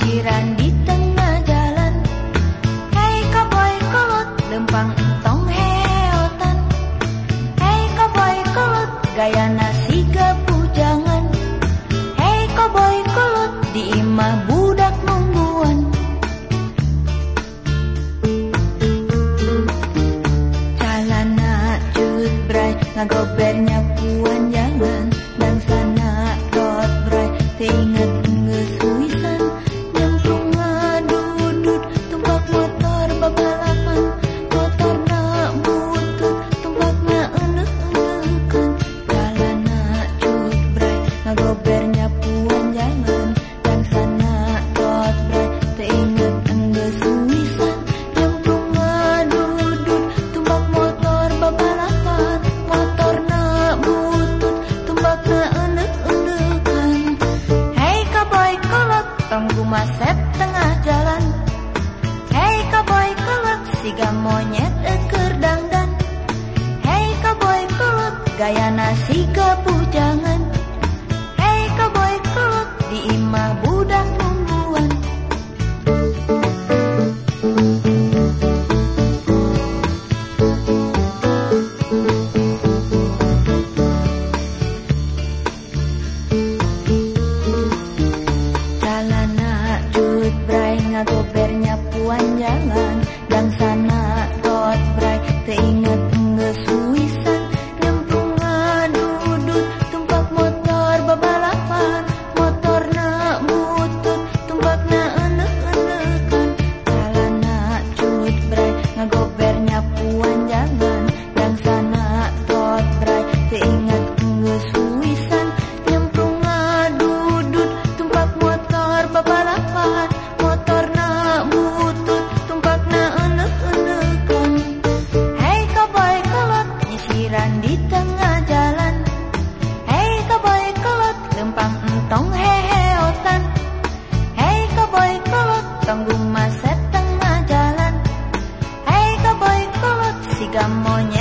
parkiran di tengah jalan. Hei cowboy kulut lempang entong heotan. Hei cowboy kulut gaya nasi kepujangan. Hei cowboy kulut di imah budak nungguan Calana cut bray ngagobernya bray ngagobernya puan jangan dan sana tot bray teinget ngesuisan nyemplung ngadudut tumpak motor babalapan motor na butut. Tumpak na enek enekan Hei cowboy kolot. Tunggu masep tengah jalan. Hei cowboy kolot. Siga monyet eker dangdan Hei cowboy kolot. Gaya nasi kepujangan di iman balapan motor na butut tumpak na unek unekan hei boy kolot nyisiran di tengah jalan. Hei koboi kolot lempang entong heheotan. Hei koboi kolot tanggung masa tengah jalan. Hei koboi kolot si monyet